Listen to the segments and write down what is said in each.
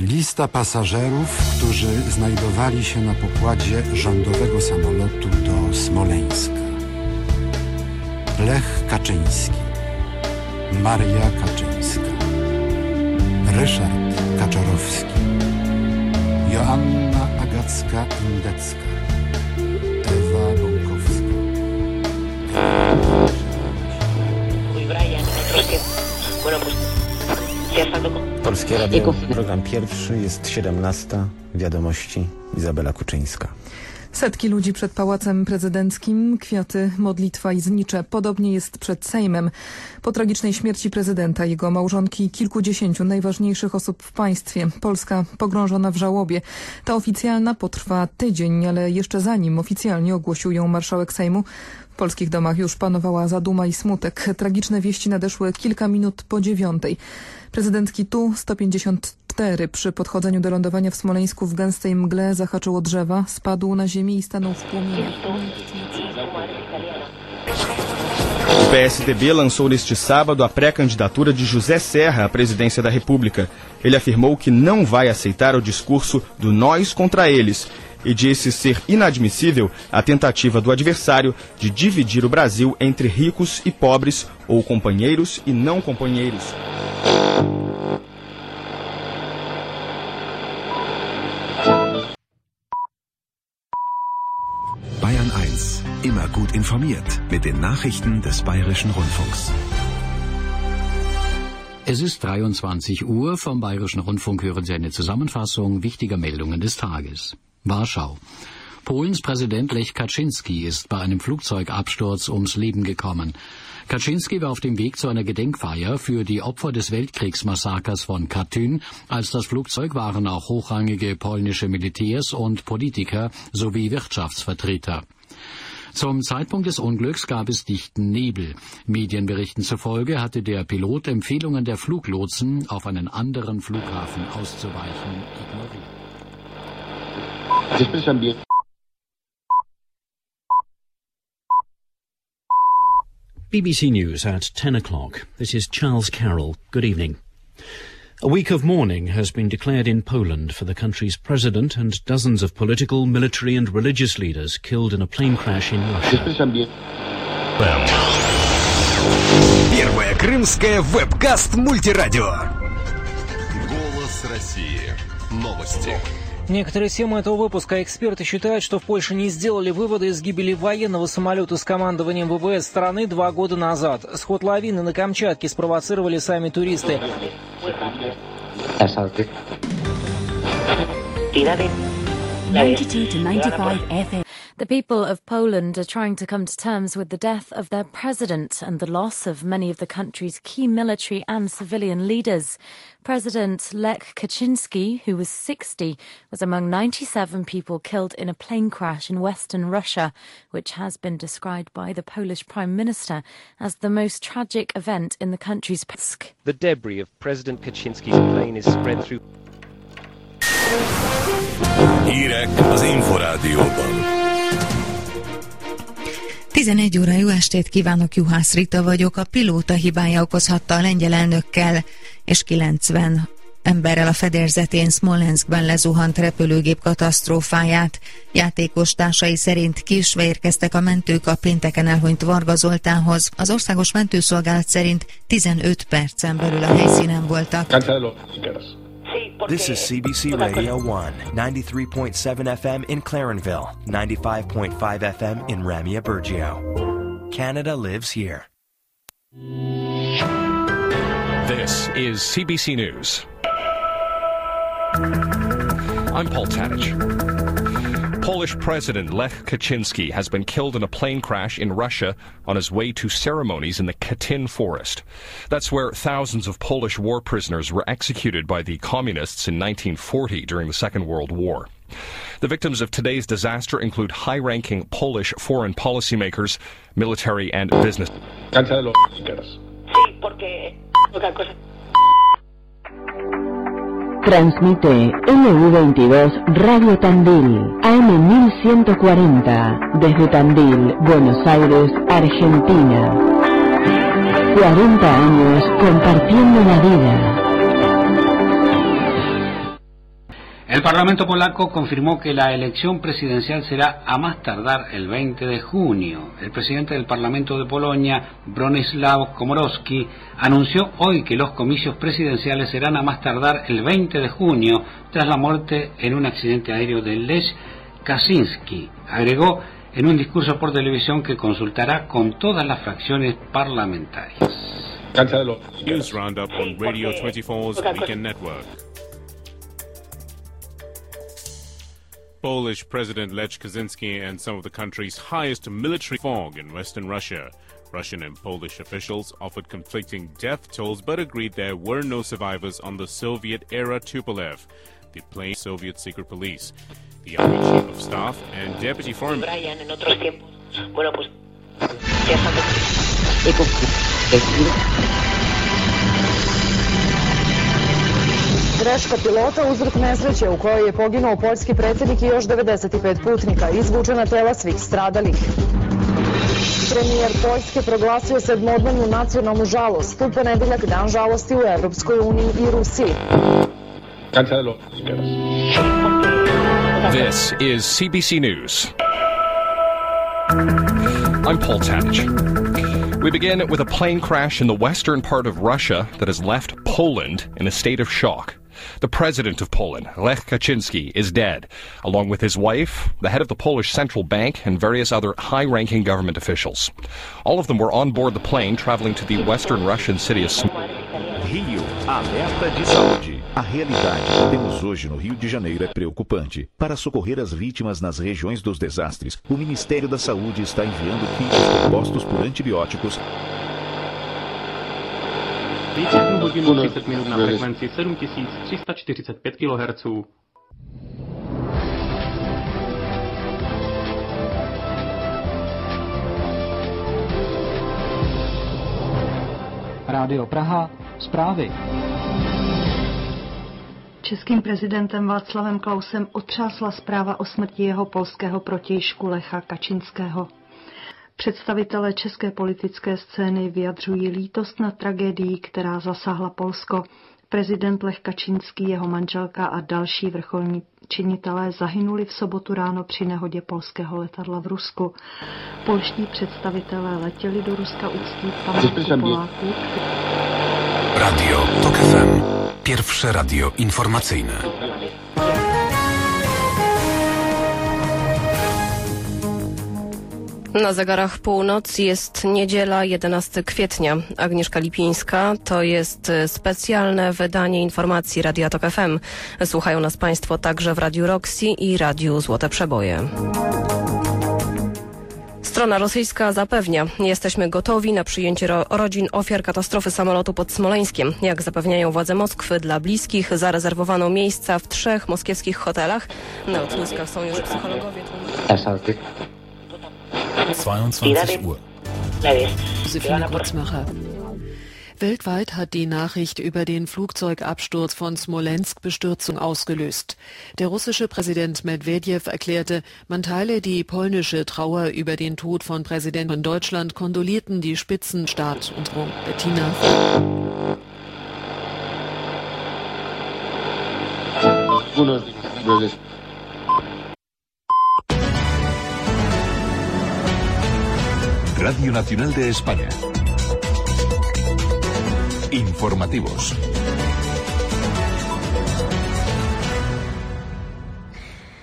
Lista pasażerów, którzy znajdowali się na pokładzie rządowego samolotu do Smoleńska. Lech Kaczyński, Maria Kaczyńska, Ryszard Kaczorowski, Joanna Agacka-Indecka, Ewa Bąkowska. y Polskie Radio, Jego- program pierwszy, jest 17. Wiadomości, Izabela Kuczyńska. Setki ludzi przed Pałacem Prezydenckim, kwiaty, modlitwa i znicze. Podobnie jest przed Sejmem. Po tragicznej śmierci prezydenta, jego małżonki i kilkudziesięciu najważniejszych osób w państwie, Polska pogrążona w żałobie. Ta oficjalna potrwa tydzień, ale jeszcze zanim oficjalnie ogłosił ją marszałek Sejmu, polskich domach już panowała zaduma i smutek. Tragiczne wieści nadeszły kilka minut po dziewiątej. Prezydentki tu 154 przy podchodzeniu do lądowania w Smoleńsku w gęstej mgle zahaczył o drzewa, spadł na ziemię i stanął w płomieniach. O PSDB lançou neste sábado a pré-candidatura de José Serra à presidência da República. Ele afirmou que não vai aceitar o discurso do nós contra eles e disse ser inadmissível a tentativa do adversário de dividir o Brasil entre ricos e pobres, ou companheiros e não companheiros. Bayern 1, immer gut informiert mit den Nachrichten des Bayerischen Rundfunks. Es ist 23 Uhr. Vom Bayerischen Rundfunk hören Sie eine Zusammenfassung wichtiger Meldungen des Tages. Warschau. Polens Präsident Lech Kaczynski ist bei einem Flugzeugabsturz ums Leben gekommen. Kaczynski war auf dem Weg zu einer Gedenkfeier für die Opfer des Weltkriegsmassakers von Katyn. Als das Flugzeug waren auch hochrangige polnische Militärs und Politiker sowie Wirtschaftsvertreter. Zum Zeitpunkt des Unglücks gab es dichten Nebel. Medienberichten zufolge hatte der Pilot Empfehlungen der Fluglotsen, auf einen anderen Flughafen auszuweichen, ignoriert. BBC News at 10 o'clock. This is Charles Carroll. Good evening. A week of mourning has been declared in Poland for the country's president and dozens of political, military and religious leaders killed in a plane crash in Russia. Первое крымское вебкаст мультирадио. Голос России. Новости. Некоторые темы этого выпуска эксперты считают, что в Польше не сделали выводы из гибели военного самолета с командованием ВВС страны два года назад. Сход лавины на Камчатке спровоцировали сами туристы. Tira de... 92 to 95 FM. The people of Poland are trying to come to terms with the death of their president and the loss of many of the country's key military and civilian leaders. President Lech Kaczynski, who was 60, was among 97 people killed in a plane crash in western Russia, which has been described by the Polish Prime Minister as the most tragic event in the country's past. The debris of President Kaczynski's plane is spread through Hírek az Inforádióban. 11 óra jó estét kívánok, Juhász Rita vagyok. A pilóta hibája okozhatta a lengyel elnökkel és 90 emberrel a fedélzetén Smolenskben lezuhant repülőgép katasztrófáját. Játékos társai szerint késve érkeztek a mentők a pénteken elhunyt Varga Zoltánhoz. Az országos mentőszolgálat szerint 15 percen belül a helyszínen voltak. This is CBC Radio 1, 93.7 FM in Clarenville, 95.5 FM in Ramia Bergio. Canada lives here. This is CBC News. I'm Paul Tatich. Polish President Lech Kaczynski has been killed in a plane crash in Russia on his way to ceremonies in the Katyn forest. That's where thousands of Polish war prisoners were executed by the communists in 1940 during the Second World War. The victims of today's disaster include high ranking Polish foreign policymakers, military, and business. Transmite LU22 Radio Tandil, AM 1140, desde Tandil, Buenos Aires, Argentina. 40 años compartiendo la vida. El Parlamento polaco confirmó que la elección presidencial será a más tardar el 20 de junio. El presidente del Parlamento de Polonia, Bronislaw Komorowski, anunció hoy que los comicios presidenciales serán a más tardar el 20 de junio tras la muerte en un accidente aéreo de Lech Kaczynski. Agregó en un discurso por televisión que consultará con todas las fracciones parlamentarias. News Roundup on Radio 24's Weekend Network. Polish President Lech Kaczynski and some of the country's highest military fog in western Russia. Russian and Polish officials offered conflicting death tolls but agreed there were no survivors on the Soviet-era Tupolev, the plane Soviet secret police. The Army Chief of Staff and Deputy Foreign... Greška pilota uzrok nesreće u kojoj je poginuo poljski predsjednik i još 95 putnika. Izvučena tela svih stradalih. Premijer Poljske proglasio sedmodnevnu nacionalnu žalost. U ponedeljak dan žalosti u Evropskoj uniji i Rusiji. This is CBC News. I'm Paul Tanich. We begin with a plane crash in the western part of Russia that has left Poland in a state of shock. The president of Poland, Lech Kaczynski, is dead, along with his wife, the head of the Polish Central Bank, and various other high ranking government officials. All of them were on board the plane traveling to the western Russian city of Sm- Rio, alerta de saúde. A realidade que temos hoje no Rio de Janeiro é preocupante. Para socorrer as vítimas nas regiões dos desastres, o Ministério da Saúde está enviando kits compostos por antibióticos 31 hodinu 30 minút na frekvencii 7345 kHz. Rádio Praha, zprávy. Českým prezidentem Václavem Klausem otřásla zpráva o smrti jeho polského protějšku Lecha Kačinského. Představitelé české politické scény vyjadřují lítost na tragédii, která zasáhla Polsko. Prezident Lech Kačínský, jeho manželka a další vrcholní činitelé zahynuli v sobotu ráno při nehodě polského letadla v Rusku. Polští představitelé letěli do Ruska uctít památku Poláků. Radio TOK FM. Pierwsze radio informacyjne. Na zegarach północ jest niedziela 11 kwietnia. Agnieszka Lipińska to jest specjalne wydanie informacji Radia Tok FM. Słuchają nas Państwo także w Radiu Roxy i Radiu Złote Przeboje. Strona rosyjska zapewnia, jesteśmy gotowi na przyjęcie ro rodzin ofiar katastrofy samolotu pod Smoleńskiem. Jak zapewniają władze Moskwy, dla bliskich zarezerwowano miejsca w trzech moskiewskich hotelach. Na lotniskach są już psychologowie. 22 Uhr. Josephine Kurzmacher. Weltweit hat die Nachricht über den Flugzeugabsturz von Smolensk-Bestürzung ausgelöst. Der russische Präsident Medvedev erklärte, man teile die polnische Trauer über den Tod von Präsident von Deutschland, kondolierten die Spitzenstaat und Rom. Bettina. Radio Nacional de España. Informativos.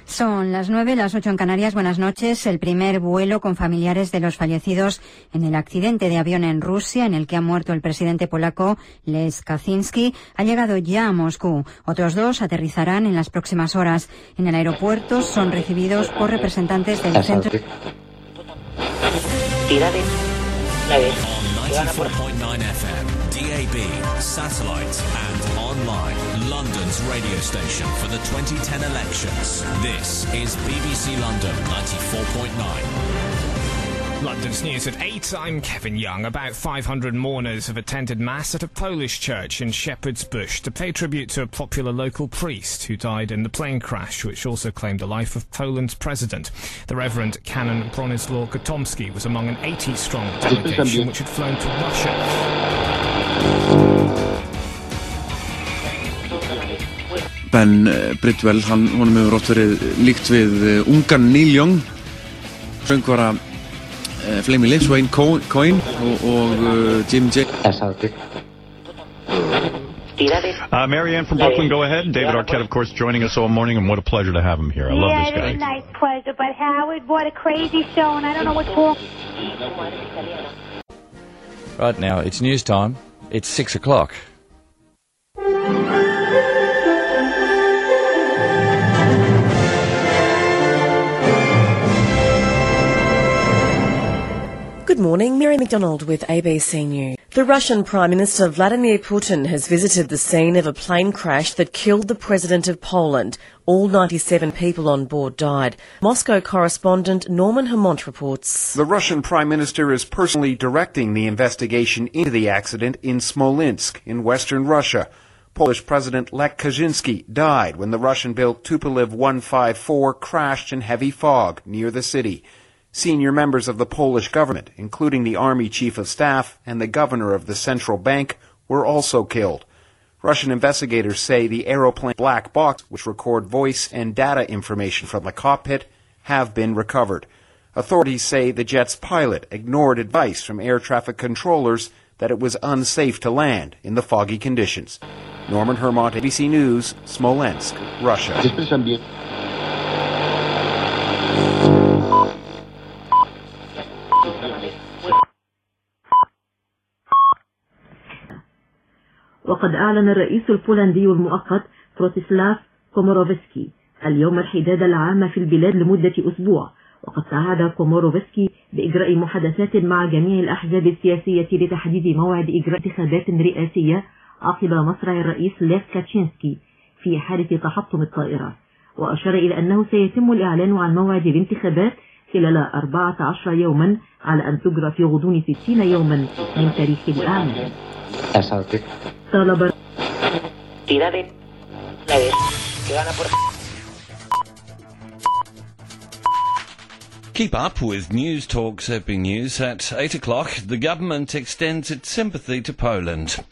Son las nueve, las ocho en Canarias. Buenas noches. El primer vuelo con familiares de los fallecidos en el accidente de avión en Rusia, en el que ha muerto el presidente polaco Les Kaczynski, ha llegado ya a Moscú. Otros dos aterrizarán en las próximas horas. En el aeropuerto son recibidos por representantes del centro. Vez. 94.9 FM, DAB, satellite and online. London's radio station for the 2010 elections. This is BBC London 94.9. London's news at 8. I'm Kevin Young. About 500 mourners have attended Mass at a Polish church in Shepherd's Bush to pay tribute to a popular local priest who died in the plane crash, which also claimed the life of Poland's president. The Reverend Canon Bronislaw Gostomski was among an 80 strong delegation which had flown to Russia. Ben eh, Bridwell, hann, honum hefur rótt verið líkt við eh, ungan Neil Young söngvara uh, Flaming Lips, Wayne Coyne og, og uh, Jim J. Uh, Marianne from Brooklyn, go ahead. David Arquette, of course, joining us all morning, and what a pleasure to have him here. I yeah, love this guy. Yeah, it was a nice pleasure, but Howard, what a crazy show, and I don't know what's wrong. Right now, it's news time. It's six o'clock. Good morning, Mary McDonald with ABC News. The Russian Prime Minister Vladimir Putin has visited the scene of a plane crash that killed the President of Poland. All 97 people on board died. Moscow correspondent Norman Hermant reports. The Russian Prime Minister is personally directing the investigation into the accident in Smolensk in western Russia. Polish President Lech Kaczynski died when the Russian-built Tupolev 154 crashed in heavy fog near the city. Senior members of the Polish government, including the army chief of staff and the governor of the central bank, were also killed. Russian investigators say the aeroplane black box, which record voice and data information from the cockpit, have been recovered. Authorities say the jet's pilot ignored advice from air traffic controllers that it was unsafe to land in the foggy conditions. Norman Hermant, ABC News, Smolensk, Russia. وقد أعلن الرئيس البولندي المؤقت بروتسلاف كوموروفسكي اليوم الحداد العام في البلاد لمدة أسبوع وقد تعهد كوموروفسكي بإجراء محادثات مع جميع الأحزاب السياسية لتحديد موعد إجراء انتخابات رئاسية عقب مصرع الرئيس ليف كاتشينسكي في حالة تحطم الطائرة. وأشار إلى أنه سيتم الإعلان عن موعد الانتخابات خلال 14 يوما على أن تجرى في غضون 60 يوما من تاريخ Tira de. La vez. Que gana por. Keep up with News Talk Zipping News at 8 o'clock. The government extends its sympathy to Poland.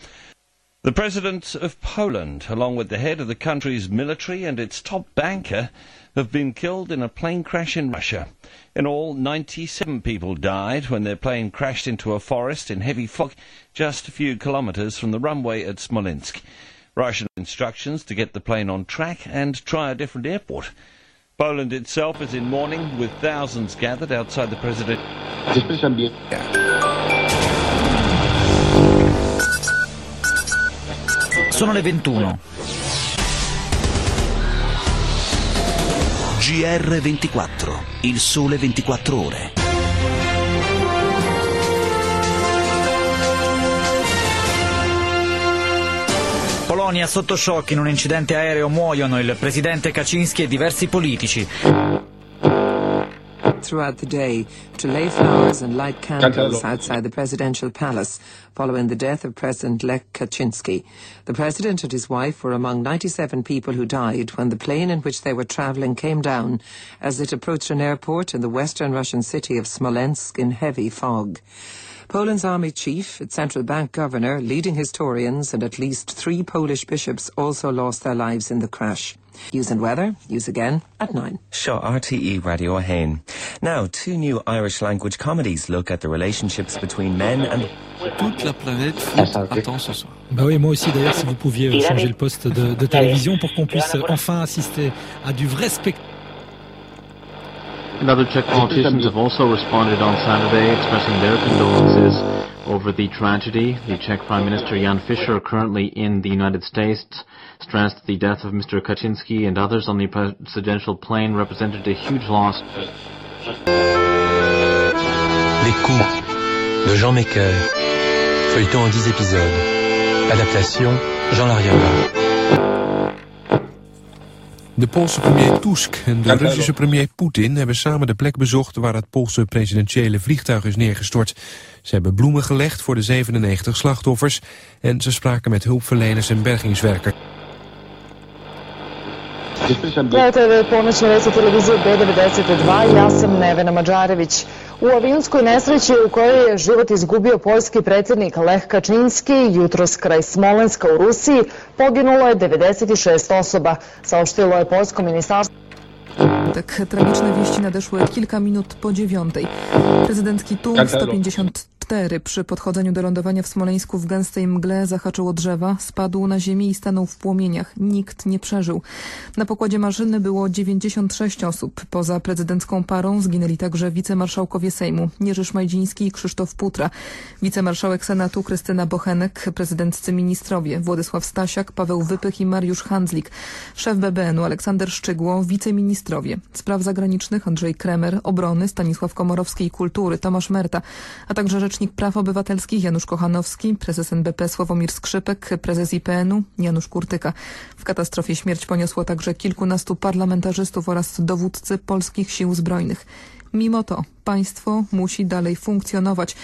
The President of Poland, along with the head of the country's military and its top banker, have been killed in a plane crash in Russia. In all, 97 people died when their plane crashed into a forest in heavy fog just a few kilometres from the runway at Smolensk. Russian instructions to get the plane on track and try a different airport. Poland itself is in mourning with thousands gathered outside the president. Sono le 21. GR24, il sole 24 ore. Polonia sotto shock in un incidente aereo muoiono il presidente Kaczynski e diversi politici. Throughout the day to lay flowers and light candles outside the presidential palace following the death of President Lech Kaczynski. The president and his wife were among 97 people who died when the plane in which they were traveling came down as it approached an airport in the western Russian city of Smolensk in heavy fog. Poland's army chief, its central bank governor, leading historians, and at least three Polish bishops also lost their lives in the crash. News and weather, news again at 9. Sure, RTE Radio Hain. Now, two new Irish language comedies look at the relationships between men and... Toute la planète attend ce soir. Bah oui, moi aussi d'ailleurs, si vous pouviez changer le poste de, de télévision pour qu'on puisse enfin assister à du vrai spectacle. And other Czech politicians have also responded on Saturday, expressing their condolences over the tragedy. The Czech Prime Minister Jan Fischer, currently in the United States, stressed the death of Mr. Kaczynski and others on the presidential plane represented a huge loss. Les coups de Jean Maker. Feuilleton en 10 épisodes. Adaptation Jean. De Poolse premier Tusk en de Russische premier Poetin hebben samen de plek bezocht waar het Poolse presidentiële vliegtuig is neergestort. Ze hebben bloemen gelegd voor de 97 slachtoffers en ze spraken met hulpverleners en bergingswerkers. Gledajte ponoćne vesti televizije B92, ja sam Nevena Mađarević. U avionskoj nesreći u kojoj je život izgubio poljski predsjednik Lech Kaczynski jutros kraj Smolenska u Rusiji poginulo je 96 osoba, saopštilo je Poljsko ministarstvo. Tak tragiczne wieści nadeszły kilka minut po dziewiątej. Prezydencki Tum 150 4 przy podchodzeniu do lądowania w Smoleńsku w gęstej mgle zahaczyło drzewa, spadł na ziemię i stanął w płomieniach. Nikt nie przeżył. Na pokładzie maszyny było 96 osób. Poza prezydencką parą zginęli także wicemarszałkowie Sejmu Jerzy Szmajdziński i Krzysztof Putra, wicemarszałek Senatu Krystyna Bochenek, prezydenccy ministrowie Władysław Stasiak, Paweł Wypych i Mariusz Handzlik, szef BBN-u Aleksander Szczygło, wiceministrowie spraw zagranicznych Andrzej Kremer, obrony Stanisław Komorowski i kultury Tomasz Merta, a także rzecz Rzecznik Praw Obywatelskich Janusz Kochanowski, prezes NBP Sławomir Skrzypek, prezes IPN-u Janusz Kurtyka. W katastrofie śmierć poniosło także kilkunastu parlamentarzystów oraz dowódcy polskich sił zbrojnych. Mimo to państwo musi dalej funkcjonować,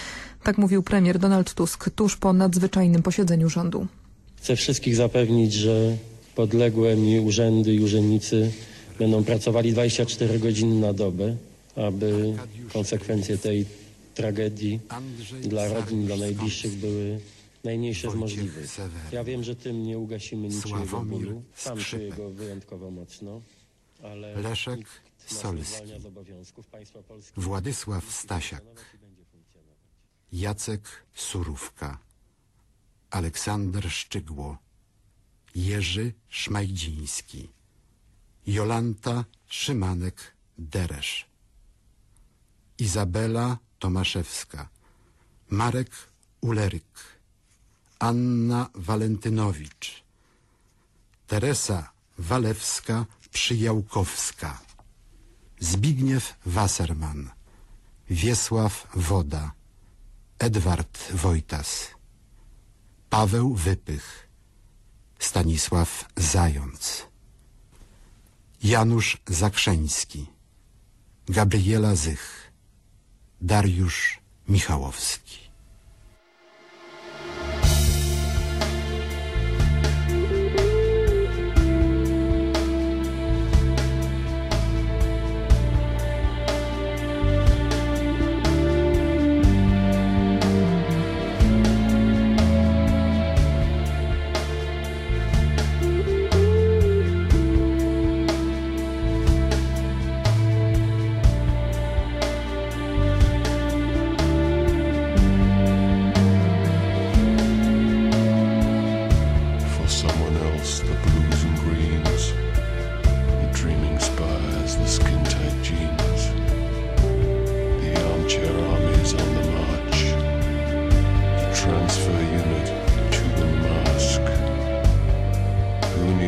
tak mówił premier Donald Tusk tuż po nadzwyczajnym posiedzeniu rządu. Chcę wszystkich zapewnić, że podległe mi urzędy i urzędnicy będą pracowali 24 godziny na dobę, aby konsekwencje tej tragedii dla rodzin, dla najbliższych były najmniejsze z możliwych. Ja wiem, że tym nie ugasimy niczego bólu. Sam czuję go wyjątkowo mocno, ale Leszek Solski, Władysław Stasiak, Jacek Surówka, Aleksander Szczygło, Jerzy Szmajdziński, Jolanta Szymanek-Deresz, Izabela Tomaszewska, Marek Uleryk, Anna Walentynowicz, Teresa Walewska-Przyjałkowska, Zbigniew Wasserman, Wiesław Woda, Edward Wojtas, Paweł Wypych, Stanisław Zając, Janusz Zakrzeński, Gabriela Zych, Dariusz Michałowski.